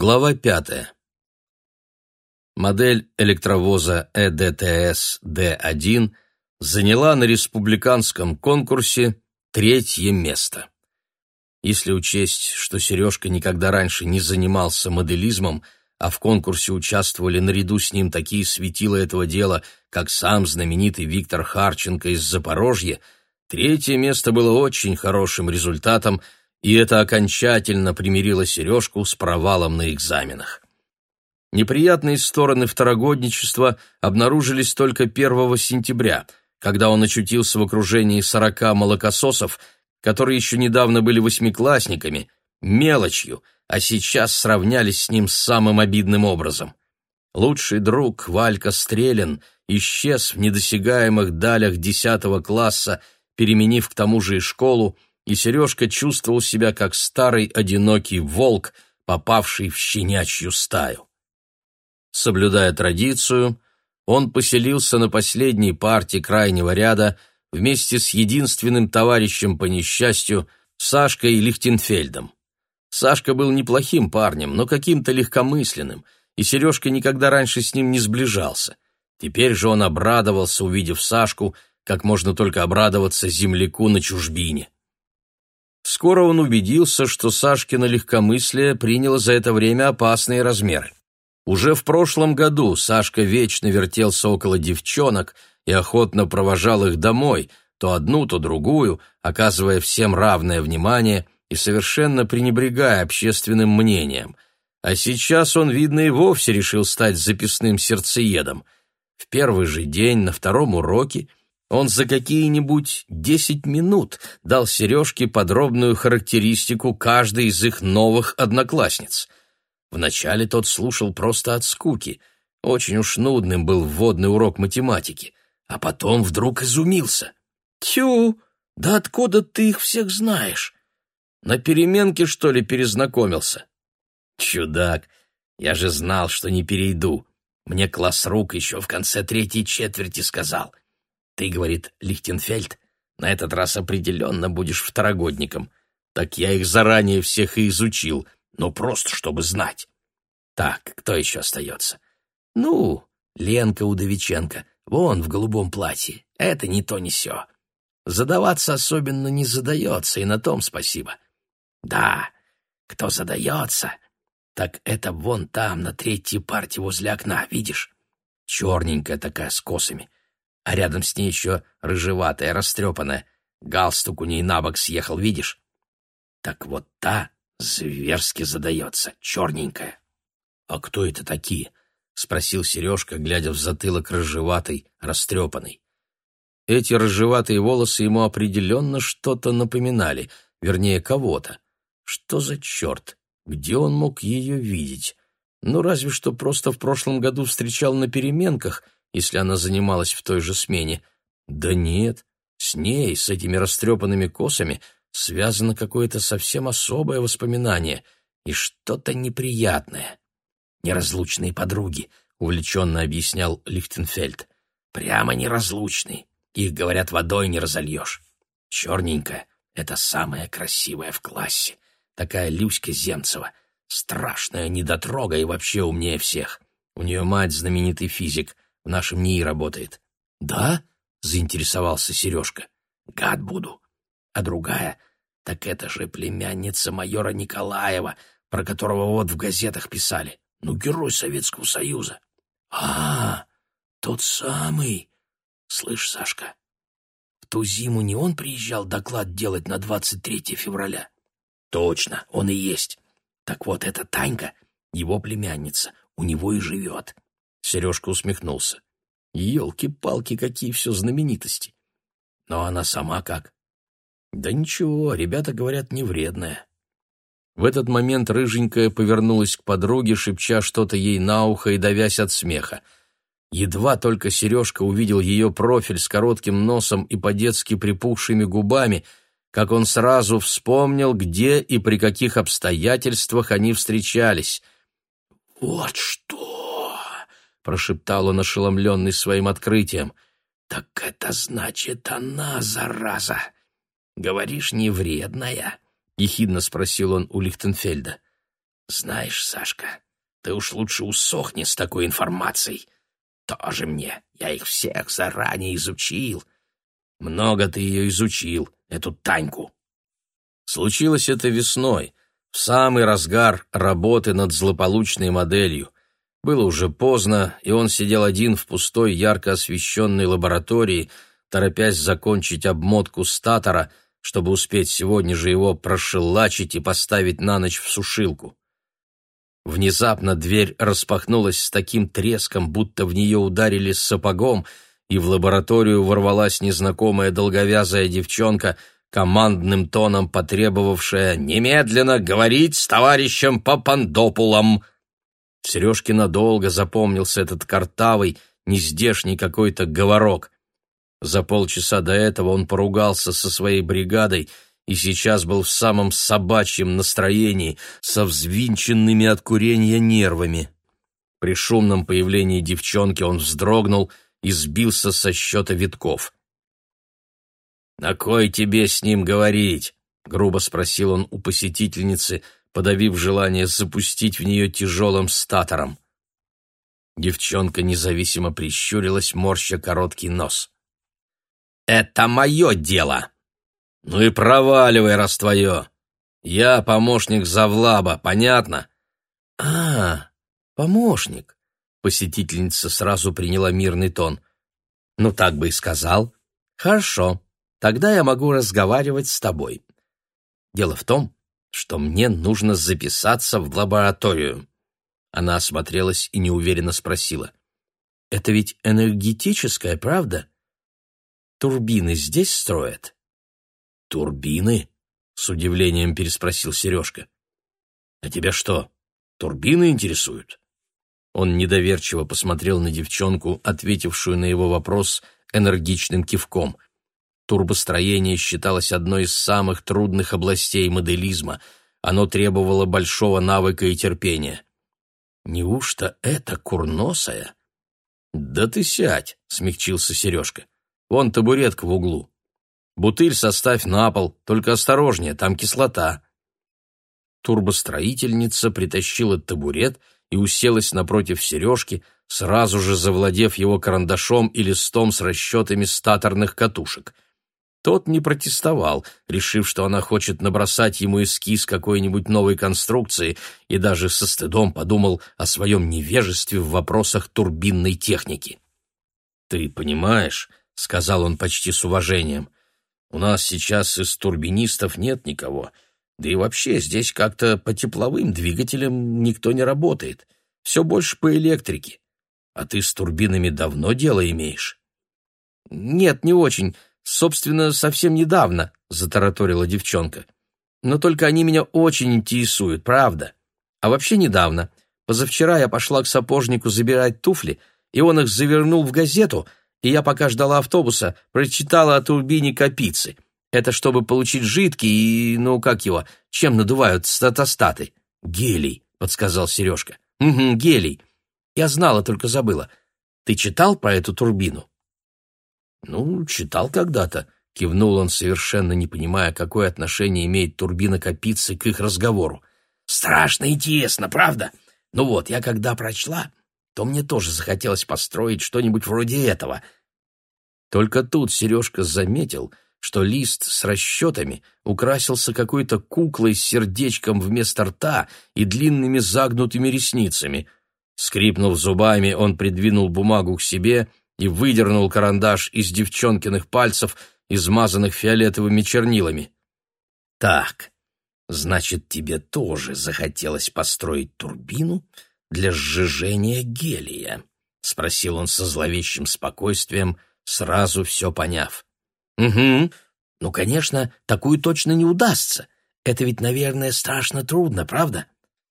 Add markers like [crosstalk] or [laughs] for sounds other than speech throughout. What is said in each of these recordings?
Глава 5. Модель электровоза ЭДТС-Д1 заняла на республиканском конкурсе третье место. Если учесть, что Сережка никогда раньше не занимался моделизмом, а в конкурсе участвовали наряду с ним такие светила этого дела, как сам знаменитый Виктор Харченко из Запорожья, третье место было очень хорошим результатом – и это окончательно примирило Сережку с провалом на экзаменах. Неприятные стороны второгодничества обнаружились только 1 сентября, когда он очутился в окружении сорока молокососов, которые еще недавно были восьмиклассниками, мелочью, а сейчас сравнялись с ним самым обидным образом. Лучший друг Валька Стрелин исчез в недосягаемых далях 10 класса, переменив к тому же и школу, и Сережка чувствовал себя как старый одинокий волк, попавший в щенячью стаю. Соблюдая традицию, он поселился на последней парте крайнего ряда вместе с единственным товарищем по несчастью Сашкой Лихтенфельдом. Сашка был неплохим парнем, но каким-то легкомысленным, и Сережка никогда раньше с ним не сближался. Теперь же он обрадовался, увидев Сашку, как можно только обрадоваться земляку на чужбине. Скоро он убедился, что Сашкино легкомыслие приняло за это время опасные размеры. Уже в прошлом году Сашка вечно вертелся около девчонок и охотно провожал их домой, то одну, то другую, оказывая всем равное внимание и совершенно пренебрегая общественным мнением. А сейчас он, видно, и вовсе решил стать записным сердцеедом. В первый же день на втором уроке он за какие-нибудь десять минут дал Сережке подробную характеристику каждой из их новых одноклассниц. Вначале тот слушал просто от скуки, очень уж нудным был вводный урок математики, а потом вдруг изумился. «Тю, да откуда ты их всех знаешь? На переменке, что ли, перезнакомился?» «Чудак, я же знал, что не перейду. Мне класс рук еще в конце третьей четверти сказал». Ты, говорит, Лихтенфельд, на этот раз определенно будешь второгодником. Так я их заранее всех и изучил, но просто чтобы знать. Так, кто еще остается? Ну, Ленка Удовиченко, вон в голубом платье. Это не то, не сё. Задаваться особенно не задается, и на том спасибо. Да, кто задается, так это вон там, на третьей парте возле окна, видишь? Черненькая такая с косами а рядом с ней еще рыжеватая, растрепанная. Галстук у ней на бок съехал, видишь? Так вот та зверски задается, черненькая. — А кто это такие? — спросил Сережка, глядя в затылок рыжеватой, растрепанной. Эти рыжеватые волосы ему определенно что-то напоминали, вернее, кого-то. Что за черт? Где он мог ее видеть? Ну, разве что просто в прошлом году встречал на переменках — если она занималась в той же смене. Да нет, с ней, с этими растрепанными косами, связано какое-то совсем особое воспоминание и что-то неприятное. «Неразлучные подруги», — увлеченно объяснял Лихтенфельд. «Прямо неразлучные. Их, говорят, водой не разольешь. Черненькая — это самая красивая в классе. Такая Люська Земцева. Страшная недотрога и вообще умнее всех. У нее мать знаменитый физик — в нашем НИИ работает. Да? заинтересовался Сережка. Гад буду. А другая, так это же племянница майора Николаева, про которого вот в газетах писали. Ну, герой Советского Союза. А, тот самый. Слышь, Сашка, в ту зиму не он приезжал доклад делать на 23 февраля? Точно, он и есть. Так вот, эта Танька, его племянница, у него и живет. Сережка усмехнулся. Елки-палки, какие все знаменитости. Но она сама как? Да ничего, ребята говорят, не вредная. В этот момент рыженькая повернулась к подруге, шепча что-то ей на ухо и давясь от смеха. Едва только Сережка увидел ее профиль с коротким носом и по-детски припухшими губами, как он сразу вспомнил, где и при каких обстоятельствах они встречались. «Вот что!» прошептал он, ошеломленный своим открытием. «Так это значит, она, зараза! Говоришь, не вредная?» — ехидно спросил он у Лихтенфельда. «Знаешь, Сашка, ты уж лучше усохни с такой информацией. Тоже мне, я их всех заранее изучил. Много ты ее изучил, эту Таньку». Случилось это весной, в самый разгар работы над злополучной моделью — было уже поздно, и он сидел один в пустой, ярко освещенной лаборатории, торопясь закончить обмотку статора, чтобы успеть сегодня же его прошелачить и поставить на ночь в сушилку. Внезапно дверь распахнулась с таким треском, будто в нее ударили сапогом, и в лабораторию ворвалась незнакомая долговязая девчонка, командным тоном потребовавшая немедленно говорить с товарищем по Пандопулам. Сережке долго запомнился этот картавый, нездешний какой-то говорок. За полчаса до этого он поругался со своей бригадой и сейчас был в самом собачьем настроении, со взвинченными от курения нервами. При шумном появлении девчонки он вздрогнул и сбился со счета витков. «На кой тебе с ним говорить?» — грубо спросил он у посетительницы — подавив желание запустить в нее тяжелым статором. Девчонка независимо прищурилась, морща короткий нос. «Это мое дело!» «Ну и проваливай, раз твое! Я помощник Завлаба, понятно?» «А, помощник!» Посетительница сразу приняла мирный тон. «Ну так бы и сказал. Хорошо, тогда я могу разговаривать с тобой. Дело в том, что мне нужно записаться в лабораторию. Она осмотрелась и неуверенно спросила. «Это ведь энергетическая, правда? Турбины здесь строят?» «Турбины?» — с удивлением переспросил Сережка. «А тебя что, турбины интересуют?» Он недоверчиво посмотрел на девчонку, ответившую на его вопрос энергичным кивком — Турбостроение считалось одной из самых трудных областей моделизма. Оно требовало большого навыка и терпения. «Неужто это курносая?» «Да ты сядь!» — смягчился Сережка. «Вон табуретка в углу. Бутыль составь на пол, только осторожнее, там кислота». Турбостроительница притащила табурет и уселась напротив Сережки, сразу же завладев его карандашом и листом с расчетами статорных катушек — тот не протестовал, решив, что она хочет набросать ему эскиз какой-нибудь новой конструкции, и даже со стыдом подумал о своем невежестве в вопросах турбинной техники. «Ты понимаешь», — сказал он почти с уважением, — «у нас сейчас из турбинистов нет никого, да и вообще здесь как-то по тепловым двигателям никто не работает, все больше по электрике. А ты с турбинами давно дело имеешь?» «Нет, не очень», Собственно, совсем недавно, затараторила девчонка. Но только они меня очень интересуют, правда. А вообще недавно. Позавчера я пошла к сапожнику забирать туфли, и он их завернул в газету, и я пока ждала автобуса, прочитала о турбине Капицы. Это чтобы получить жидкий и, ну, как его, чем надувают статостаты? Гелий, подсказал Сережка. Угу, гелий. Я знала, только забыла. Ты читал про эту турбину? «Ну, читал когда-то», — кивнул он, совершенно не понимая, какое отношение имеет турбина Капицы к их разговору. «Страшно интересно, правда? Ну вот, я когда прочла, то мне тоже захотелось построить что-нибудь вроде этого». Только тут Сережка заметил, что лист с расчетами украсился какой-то куклой с сердечком вместо рта и длинными загнутыми ресницами. Скрипнув зубами, он придвинул бумагу к себе — и выдернул карандаш из девчонкиных пальцев, измазанных фиолетовыми чернилами. «Так, значит, тебе тоже захотелось построить турбину для сжижения гелия?» — спросил он со зловещим спокойствием, сразу все поняв. «Угу. Ну, конечно, такую точно не удастся. Это ведь, наверное, страшно трудно, правда?»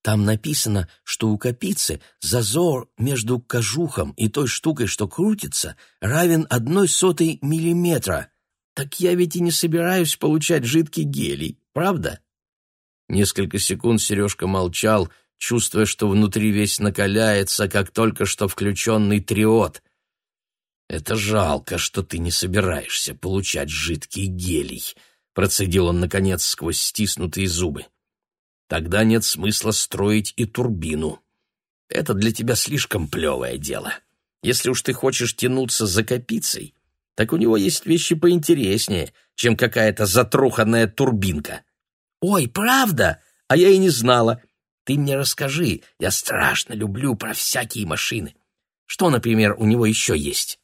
Там написано, что у копицы зазор между кожухом и той штукой, что крутится, равен одной сотой миллиметра. Так я ведь и не собираюсь получать жидкий гелий, правда? Несколько секунд Сережка молчал, чувствуя, что внутри весь накаляется, как только что включенный триод. «Это жалко, что ты не собираешься получать жидкий гелий», — процедил он, наконец, сквозь стиснутые зубы. Тогда нет смысла строить и турбину. Это для тебя слишком плевое дело. Если уж ты хочешь тянуться за копицей, так у него есть вещи поинтереснее, чем какая-то затруханная турбинка. Ой, правда? А я и не знала. Ты мне расскажи, я страшно люблю про всякие машины. Что, например, у него еще есть?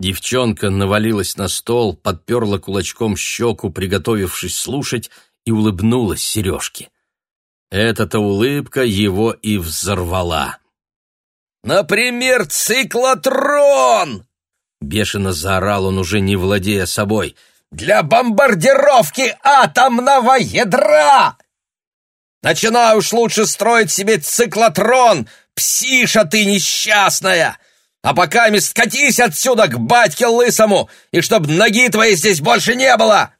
Девчонка навалилась на стол, подперла кулачком щеку, приготовившись слушать, и улыбнулась Сережке. Эта-то улыбка его и взорвала. «Например, циклотрон!» Бешено заорал он, уже не владея собой. «Для бомбардировки атомного ядра!» «Начинай уж лучше строить себе циклотрон, псиша ты несчастная! А пока, мисс, катись отсюда к батьке лысому, и чтоб ноги твои здесь больше не было!»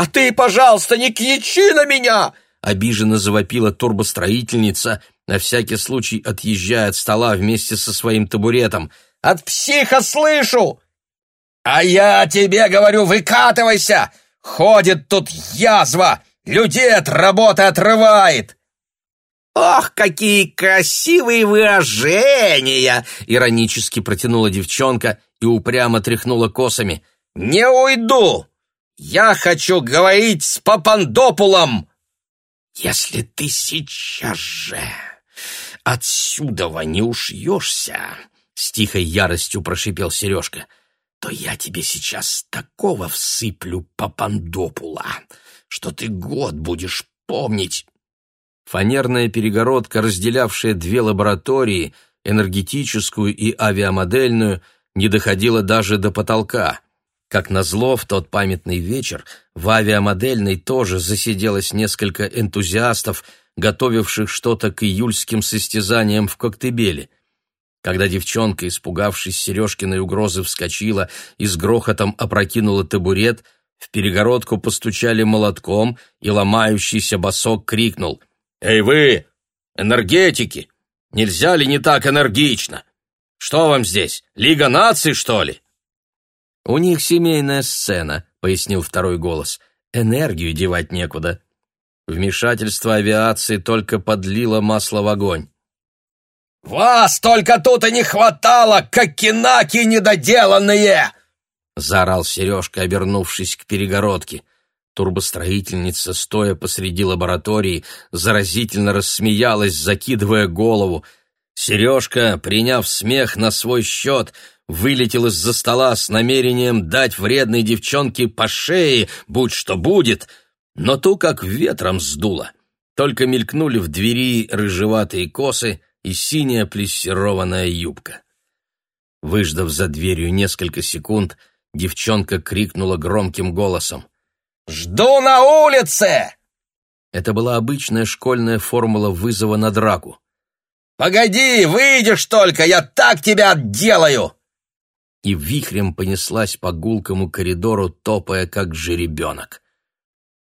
«А ты, пожалуйста, не кичи на меня!» Обиженно завопила турбостроительница, на всякий случай отъезжая от стола вместе со своим табуретом. «От психа слышу!» «А я тебе говорю, выкатывайся! Ходит тут язва! Людей от работы отрывает!» «Ох, какие красивые выражения!» — иронически протянула девчонка и упрямо тряхнула косами. «Не уйду!» Я хочу говорить с Папандопулом!» «Если ты сейчас же отсюда не ушьешься!» С тихой яростью прошипел Сережка. «То я тебе сейчас такого всыплю Папандопула, что ты год будешь помнить!» Фанерная перегородка, разделявшая две лаборатории, энергетическую и авиамодельную, не доходила даже до потолка. Как назло, в тот памятный вечер в авиамодельной тоже засиделось несколько энтузиастов, готовивших что-то к июльским состязаниям в Коктебеле. Когда девчонка, испугавшись Сережкиной угрозы, вскочила и с грохотом опрокинула табурет, в перегородку постучали молотком, и ломающийся босок крикнул «Эй вы, энергетики! Нельзя ли не так энергично? Что вам здесь, Лига наций, что ли?» «У них семейная сцена», — пояснил второй голос. «Энергию девать некуда». Вмешательство авиации только подлило масло в огонь. «Вас только тут и не хватало, как кинаки недоделанные!» — заорал Сережка, обернувшись к перегородке. Турбостроительница, стоя посреди лаборатории, заразительно рассмеялась, закидывая голову — Сережка, приняв смех на свой счет, вылетел из-за стола с намерением дать вредной девчонке по шее, будь что будет, но ту как ветром сдуло. Только мелькнули в двери рыжеватые косы и синяя плессированная юбка. Выждав за дверью несколько секунд, девчонка крикнула громким голосом. «Жду на улице!» Это была обычная школьная формула вызова на драку. Погоди, выйдешь только, я так тебя отделаю!» И вихрем понеслась по гулкому коридору, топая, как жеребенок.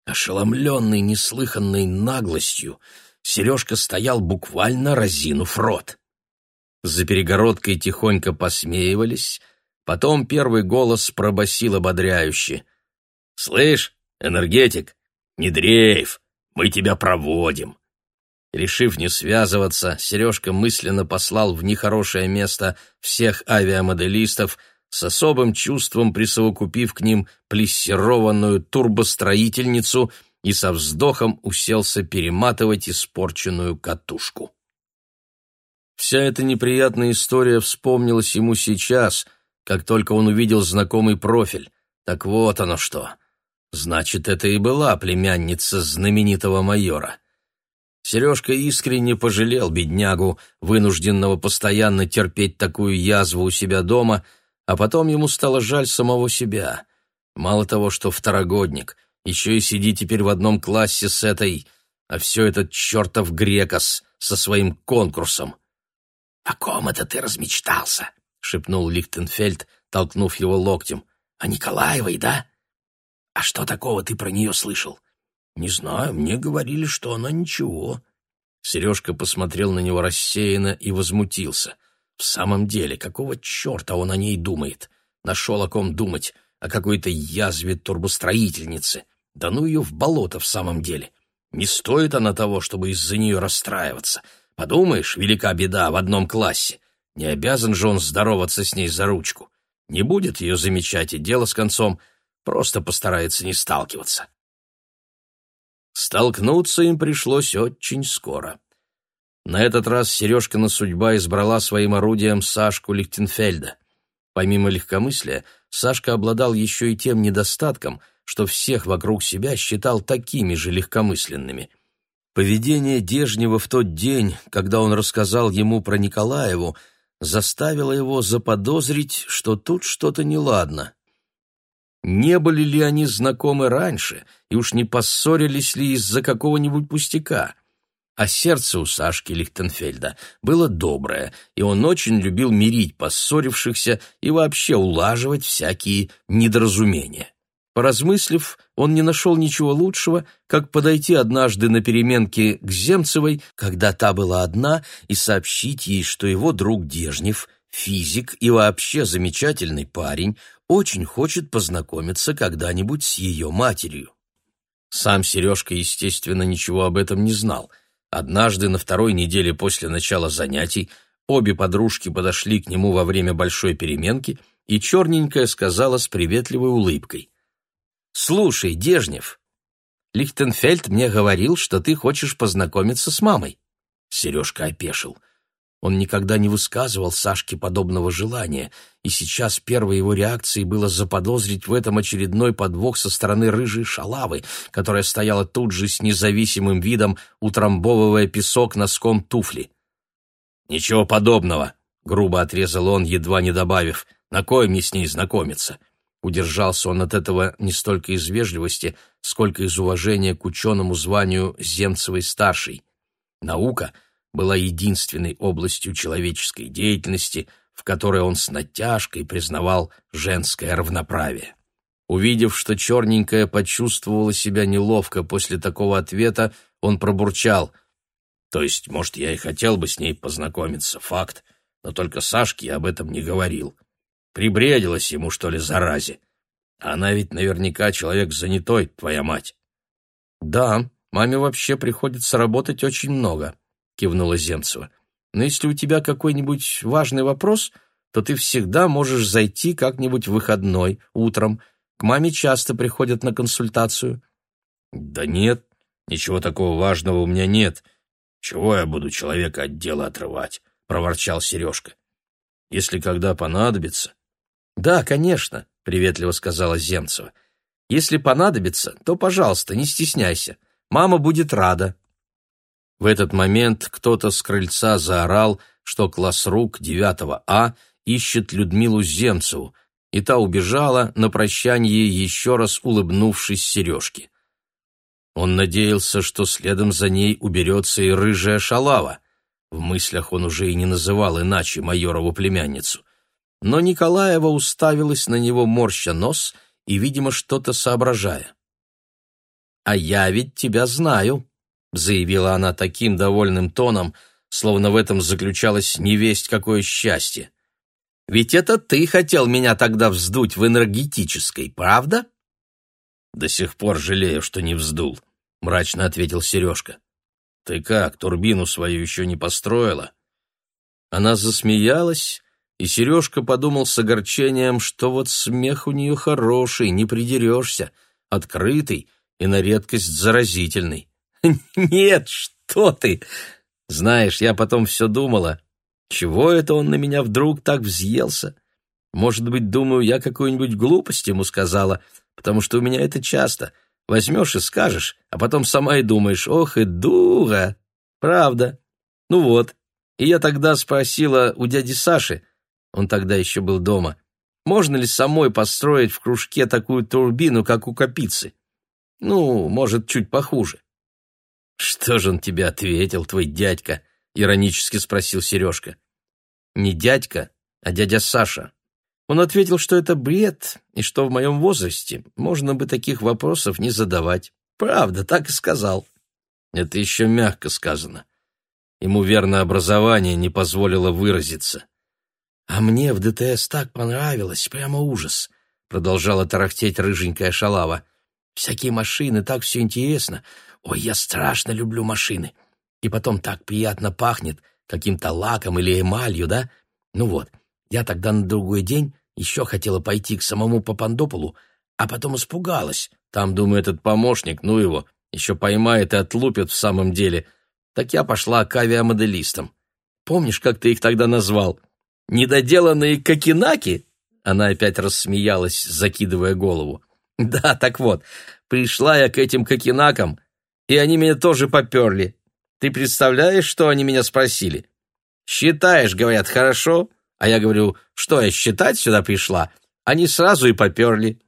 Ошеломленный неслыханной наглостью, Сережка стоял буквально разинув рот. За перегородкой тихонько посмеивались, потом первый голос пробасил ободряюще. «Слышь, энергетик, не дрейф, мы тебя проводим!» Решив не связываться, Сережка мысленно послал в нехорошее место всех авиамоделистов, с особым чувством присовокупив к ним плессированную турбостроительницу и со вздохом уселся перематывать испорченную катушку. Вся эта неприятная история вспомнилась ему сейчас, как только он увидел знакомый профиль. Так вот оно что. Значит, это и была племянница знаменитого майора. Сережка искренне пожалел беднягу, вынужденного постоянно терпеть такую язву у себя дома, а потом ему стало жаль самого себя. Мало того, что второгодник, еще и сиди теперь в одном классе с этой, а все этот чертов Грекос со своим конкурсом. — О ком это ты размечтался? — шепнул Лихтенфельд, толкнув его локтем. — О Николаевой, да? А что такого ты про нее слышал? — «Не знаю, мне говорили, что она ничего». Сережка посмотрел на него рассеянно и возмутился. «В самом деле, какого черта он о ней думает? Нашел о ком думать, о какой-то язве турбостроительницы. Да ну ее в болото в самом деле. Не стоит она того, чтобы из-за нее расстраиваться. Подумаешь, велика беда в одном классе. Не обязан же он здороваться с ней за ручку. Не будет ее замечать, и дело с концом просто постарается не сталкиваться. Столкнуться им пришлось очень скоро. На этот раз Сережкина судьба избрала своим орудием Сашку Лихтенфельда. Помимо легкомыслия, Сашка обладал еще и тем недостатком, что всех вокруг себя считал такими же легкомысленными. Поведение Дежнева в тот день, когда он рассказал ему про Николаеву, заставило его заподозрить, что тут что-то неладно. Не были ли они знакомы раньше и уж не поссорились ли из-за какого-нибудь пустяка? А сердце у Сашки Лихтенфельда было доброе, и он очень любил мирить поссорившихся и вообще улаживать всякие недоразумения. Поразмыслив, он не нашел ничего лучшего, как подойти однажды на переменке к Земцевой, когда та была одна, и сообщить ей, что его друг Дежнев, физик и вообще замечательный парень, очень хочет познакомиться когда-нибудь с ее матерью. Сам Сережка, естественно, ничего об этом не знал. Однажды, на второй неделе после начала занятий, обе подружки подошли к нему во время большой переменки, и черненькая сказала с приветливой улыбкой. «Слушай, Дежнев, Лихтенфельд мне говорил, что ты хочешь познакомиться с мамой». Сережка опешил – он никогда не высказывал Сашке подобного желания, и сейчас первой его реакцией было заподозрить в этом очередной подвох со стороны рыжей шалавы, которая стояла тут же с независимым видом, утрамбовывая песок носком туфли. «Ничего подобного!» — грубо отрезал он, едва не добавив. «На кое мне с ней знакомиться?» Удержался он от этого не столько из вежливости, сколько из уважения к ученому званию Земцевой-старшей. Наука — была единственной областью человеческой деятельности, в которой он с натяжкой признавал женское равноправие. Увидев, что черненькая почувствовала себя неловко после такого ответа, он пробурчал. «То есть, может, я и хотел бы с ней познакомиться, факт, но только Сашке я об этом не говорил. Прибредилась ему, что ли, заразе. Она ведь наверняка человек занятой, твоя мать». «Да, маме вообще приходится работать очень много», кивнула Земцева. «Но если у тебя какой-нибудь важный вопрос, то ты всегда можешь зайти как-нибудь в выходной, утром. К маме часто приходят на консультацию». «Да нет, ничего такого важного у меня нет. Чего я буду человека от дела отрывать?» — проворчал Сережка. «Если когда понадобится...» «Да, конечно», — приветливо сказала Земцева. «Если понадобится, то, пожалуйста, не стесняйся. Мама будет рада». В этот момент кто-то с крыльца заорал, что классрук 9 А ищет Людмилу Земцеву, и та убежала на прощание еще раз улыбнувшись Сережке. Он надеялся, что следом за ней уберется и рыжая шалава. В мыслях он уже и не называл иначе майорову племянницу. Но Николаева уставилась на него, морща нос и, видимо, что-то соображая. «А я ведь тебя знаю», заявила она таким довольным тоном, словно в этом заключалось невесть какое счастье. Ведь это ты хотел меня тогда вздуть в энергетической, правда? До сих пор жалею, что не вздул, мрачно ответил Сережка. Ты как, турбину свою еще не построила? Она засмеялась, и Сережка подумал с огорчением, что вот смех у нее хороший, не придерешься, открытый и на редкость заразительный. [laughs] «Нет, что ты! Знаешь, я потом все думала. Чего это он на меня вдруг так взъелся? Может быть, думаю, я какую-нибудь глупость ему сказала, потому что у меня это часто. Возьмешь и скажешь, а потом сама и думаешь, ох и дура! Правда. Ну вот. И я тогда спросила у дяди Саши, он тогда еще был дома, можно ли самой построить в кружке такую турбину, как у Капицы? Ну, может, чуть похуже. «Что же он тебе ответил, твой дядька?» — иронически спросил Сережка. «Не дядька, а дядя Саша». Он ответил, что это бред, и что в моем возрасте можно бы таких вопросов не задавать. Правда, так и сказал. Это еще мягко сказано. Ему верно образование не позволило выразиться. «А мне в ДТС так понравилось, прямо ужас», — продолжала тарахтеть рыженькая шалава. «Всякие машины, так все интересно. Ой, я страшно люблю машины. И потом так приятно пахнет каким-то лаком или эмалью, да? Ну вот, я тогда на другой день еще хотела пойти к самому Папандополу, а потом испугалась. Там, думаю, этот помощник, ну его, еще поймает и отлупит в самом деле. Так я пошла к авиамоделистам. Помнишь, как ты их тогда назвал? Недоделанные кокинаки? Она опять рассмеялась, закидывая голову. [laughs] Да, так вот, пришла я к этим кокинакам, и они меня тоже поперли. Ты представляешь, что они меня спросили? «Считаешь», — говорят, — «хорошо». А я говорю, что я считать сюда пришла? Они сразу и поперли.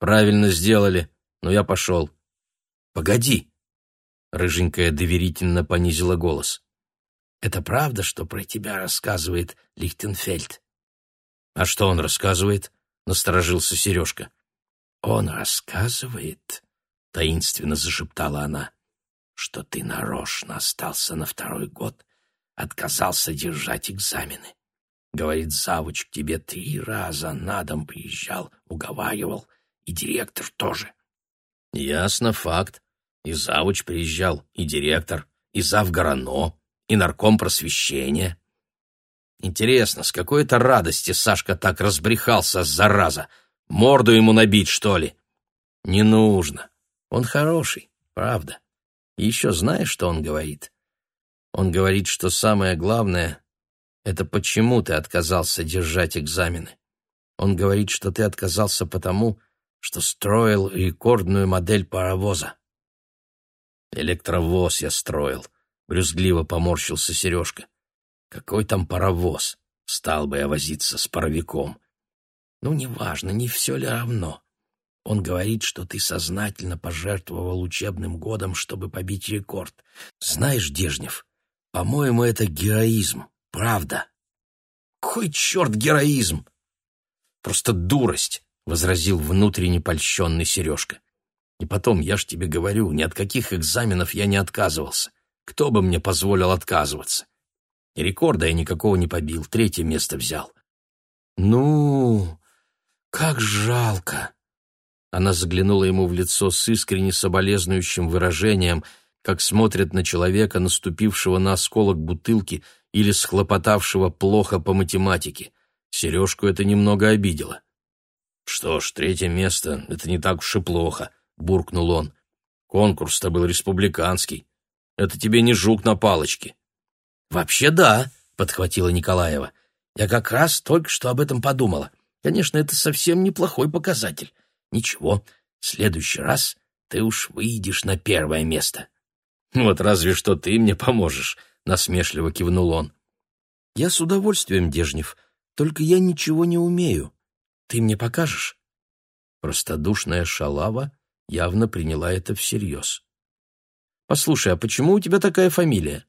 Правильно сделали, но я пошел. Погоди. Рыженькая доверительно понизила голос. Это правда, что про тебя рассказывает Лихтенфельд? А что он рассказывает? Насторожился Сережка. Он рассказывает, таинственно зашептала она, что ты нарочно остался на второй год, отказался держать экзамены. Говорит, завуч к тебе три раза на дом приезжал, уговаривал, и директор тоже. Ясно, факт. И завуч приезжал, и директор, и завгорано, и нарком просвещения. Интересно, с какой-то радости Сашка так разбрехался, зараза. Морду ему набить, что ли? Не нужно. Он хороший, правда. Еще знаешь, что он говорит? Он говорит, что самое главное — это почему ты отказался держать экзамены. Он говорит, что ты отказался потому, что строил рекордную модель паровоза. «Электровоз я строил», — брюзгливо поморщился Сережка. «Какой там паровоз? Стал бы я возиться с паровиком». «Ну, неважно, не все ли равно. Он говорит, что ты сознательно пожертвовал учебным годом, чтобы побить рекорд. Знаешь, Дежнев, по-моему, это героизм. Правда. Какой черт героизм? Просто дурость, — возразил внутренне польщенный Сережка. И потом, я ж тебе говорю, ни от каких экзаменов я не отказывался. Кто бы мне позволил отказываться? И рекорда я никакого не побил, третье место взял. Ну, как жалко, она заглянула ему в лицо с искренне соболезнующим выражением, как смотрят на человека, наступившего на осколок бутылки или схлопотавшего плохо по математике. Сережку это немного обидело. «Что ж, третье место — это не так уж и плохо», — буркнул он. «Конкурс-то был республиканский. Это тебе не жук на палочке». «Вообще да», — подхватила Николаева. «Я как раз только что об этом подумала. Конечно, это совсем неплохой показатель. Ничего, в следующий раз ты уж выйдешь на первое место. Вот разве что ты мне поможешь, насмешливо кивнул он. Я с удовольствием, Дежнев, только я ничего не умею. Ты мне покажешь? Простодушная шалава явно приняла это всерьез. Послушай, а почему у тебя такая фамилия?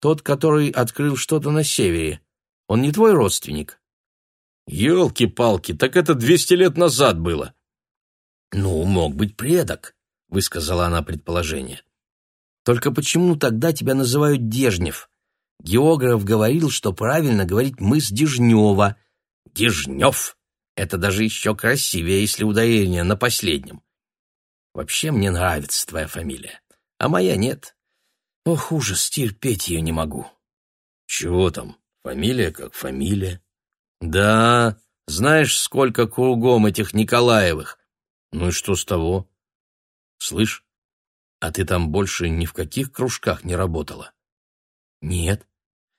Тот, который открыл что-то на севере, он не твой родственник? Ёлки-палки, так это двести лет назад было. «Ну, мог быть предок», — высказала она предположение. «Только почему тогда тебя называют Дежнев? Географ говорил, что правильно говорить мы с Дежнева. Дежнев! Это даже еще красивее, если ударение на последнем. Вообще мне нравится твоя фамилия, а моя нет. Ох, ужас, терпеть ее не могу». «Чего там? Фамилия как фамилия». «Да, знаешь, сколько кругом этих Николаевых. Ну и что с того? Слышь, а ты там больше ни в каких кружках не работала? Нет.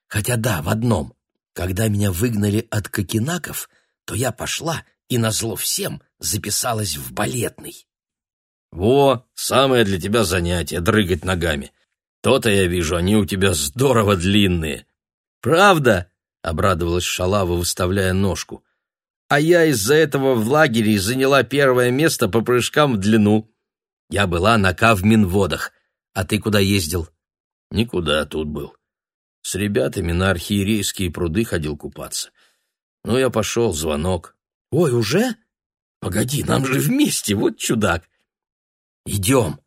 Хотя да, в одном. Когда меня выгнали от кокенаков, то я пошла и назло всем записалась в балетный. Во, самое для тебя занятие — дрыгать ногами. То-то я вижу, они у тебя здорово длинные. Правда? — обрадовалась Шалава, выставляя ножку а я из-за этого в лагере заняла первое место по прыжкам в длину. Я была на Кавминводах. А ты куда ездил? Никуда а тут был. С ребятами на архиерейские пруды ходил купаться. Ну, я пошел, звонок. Ой, уже? Погоди, нам же вместе, вот чудак. Идем.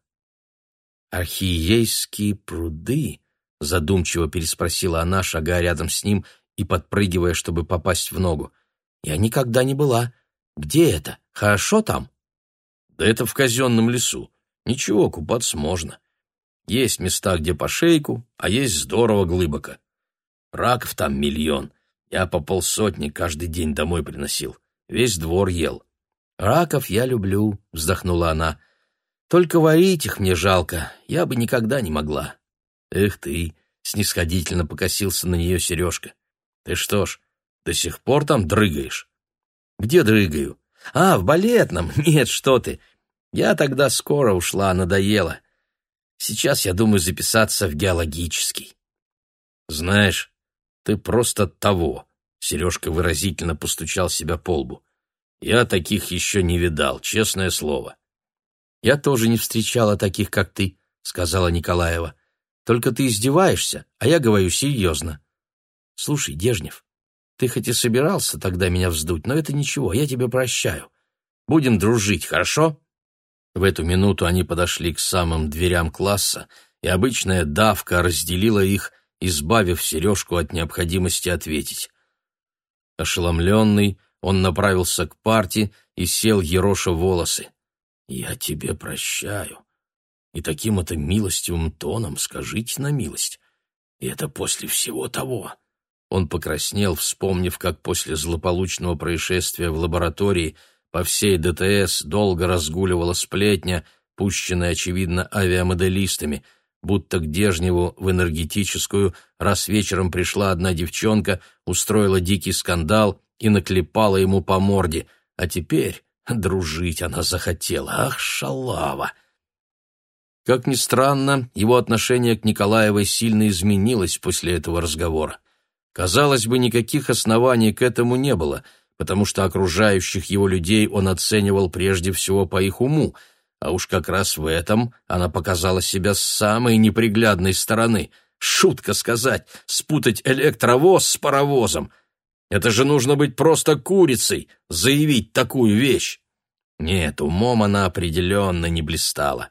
Архиерейские пруды? Задумчиво переспросила она, шагая рядом с ним и подпрыгивая, чтобы попасть в ногу. — я никогда не была. Где это? Хорошо там?» «Да это в казенном лесу. Ничего, купаться можно. Есть места, где по шейку, а есть здорово глыбоко. Раков там миллион. Я по полсотни каждый день домой приносил. Весь двор ел». «Раков я люблю», — вздохнула она. «Только варить их мне жалко. Я бы никогда не могла». «Эх ты!» — снисходительно покосился на нее Сережка. «Ты что ж, до сих пор там дрыгаешь. Где дрыгаю? А, в балетном. Нет, что ты. Я тогда скоро ушла, надоела. Сейчас я думаю записаться в геологический. Знаешь, ты просто того. Сережка выразительно постучал себя по лбу. Я таких еще не видал, честное слово. Я тоже не встречала таких, как ты, сказала Николаева. Только ты издеваешься, а я говорю серьезно. Слушай, Дежнев, ты хоть и собирался тогда меня вздуть, но это ничего, я тебе прощаю. Будем дружить, хорошо?» В эту минуту они подошли к самым дверям класса, и обычная давка разделила их, избавив Сережку от необходимости ответить. Ошеломленный, он направился к парте и сел Ероша волосы. «Я тебе прощаю. И таким это милостивым тоном скажите на милость. И это после всего того. Он покраснел, вспомнив, как после злополучного происшествия в лаборатории по всей ДТС долго разгуливала сплетня, пущенная, очевидно, авиамоделистами, будто к Дежневу в энергетическую раз вечером пришла одна девчонка, устроила дикий скандал и наклепала ему по морде. А теперь дружить она захотела. Ах, шалава! Как ни странно, его отношение к Николаевой сильно изменилось после этого разговора. Казалось бы, никаких оснований к этому не было, потому что окружающих его людей он оценивал прежде всего по их уму, а уж как раз в этом она показала себя с самой неприглядной стороны. Шутка сказать, спутать электровоз с паровозом. Это же нужно быть просто курицей, заявить такую вещь. Нет, умом она определенно не блистала,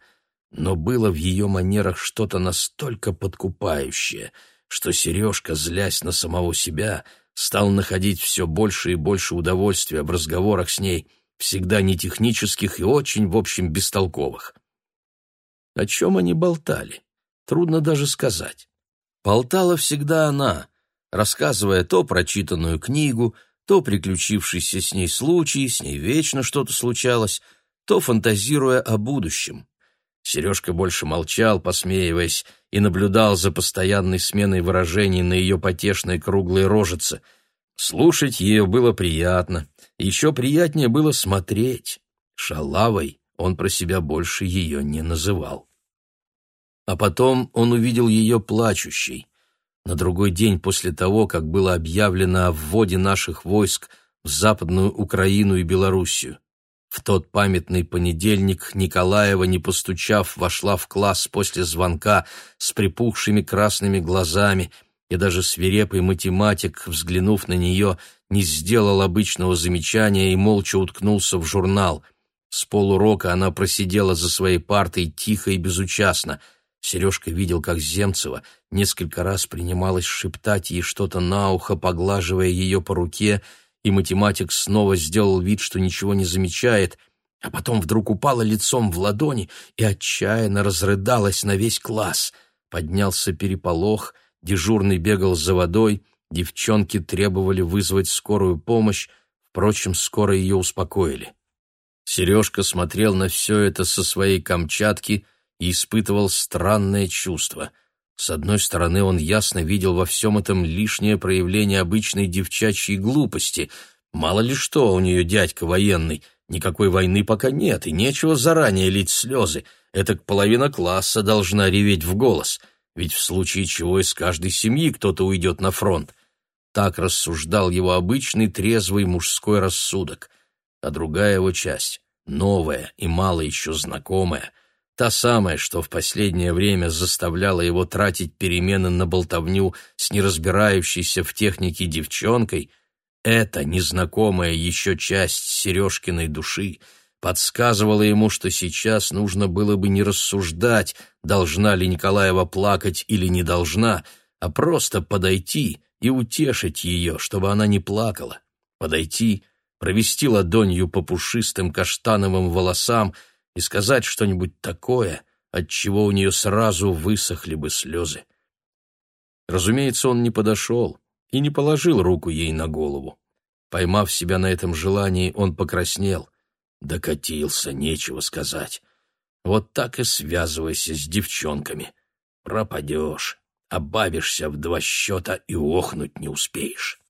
но было в ее манерах что-то настолько подкупающее — что Сережка, злясь на самого себя, стал находить все больше и больше удовольствия в разговорах с ней, всегда не технических и очень, в общем, бестолковых. О чем они болтали? Трудно даже сказать. Болтала всегда она, рассказывая то прочитанную книгу, то приключившийся с ней случай, с ней вечно что-то случалось, то фантазируя о будущем. Сережка больше молчал, посмеиваясь, и наблюдал за постоянной сменой выражений на ее потешной круглой рожице. Слушать ее было приятно, еще приятнее было смотреть. Шалавой он про себя больше ее не называл. А потом он увидел ее плачущей. На другой день после того, как было объявлено о вводе наших войск в Западную Украину и Белоруссию, в тот памятный понедельник Николаева, не постучав, вошла в класс после звонка с припухшими красными глазами, и даже свирепый математик, взглянув на нее, не сделал обычного замечания и молча уткнулся в журнал. С полурока она просидела за своей партой тихо и безучастно. Сережка видел, как Земцева несколько раз принималась шептать ей что-то на ухо, поглаживая ее по руке — и математик снова сделал вид, что ничего не замечает, а потом вдруг упала лицом в ладони и отчаянно разрыдалась на весь класс. Поднялся переполох, дежурный бегал за водой, девчонки требовали вызвать скорую помощь, впрочем, скоро ее успокоили. Сережка смотрел на все это со своей Камчатки и испытывал странное чувство — с одной стороны, он ясно видел во всем этом лишнее проявление обычной девчачьей глупости. Мало ли что у нее дядька военный, никакой войны пока нет, и нечего заранее лить слезы. эта половина класса должна реветь в голос, ведь в случае чего из каждой семьи кто-то уйдет на фронт. Так рассуждал его обычный трезвый мужской рассудок. А другая его часть, новая и мало еще знакомая — та самая, что в последнее время заставляла его тратить перемены на болтовню с неразбирающейся в технике девчонкой, эта незнакомая еще часть Сережкиной души подсказывала ему, что сейчас нужно было бы не рассуждать, должна ли Николаева плакать или не должна, а просто подойти и утешить ее, чтобы она не плакала. Подойти, провести ладонью по пушистым каштановым волосам — и сказать что-нибудь такое, от чего у нее сразу высохли бы слезы. Разумеется, он не подошел и не положил руку ей на голову. Поймав себя на этом желании, он покраснел. Докатился, нечего сказать. Вот так и связывайся с девчонками. Пропадешь, обавишься в два счета и охнуть не успеешь.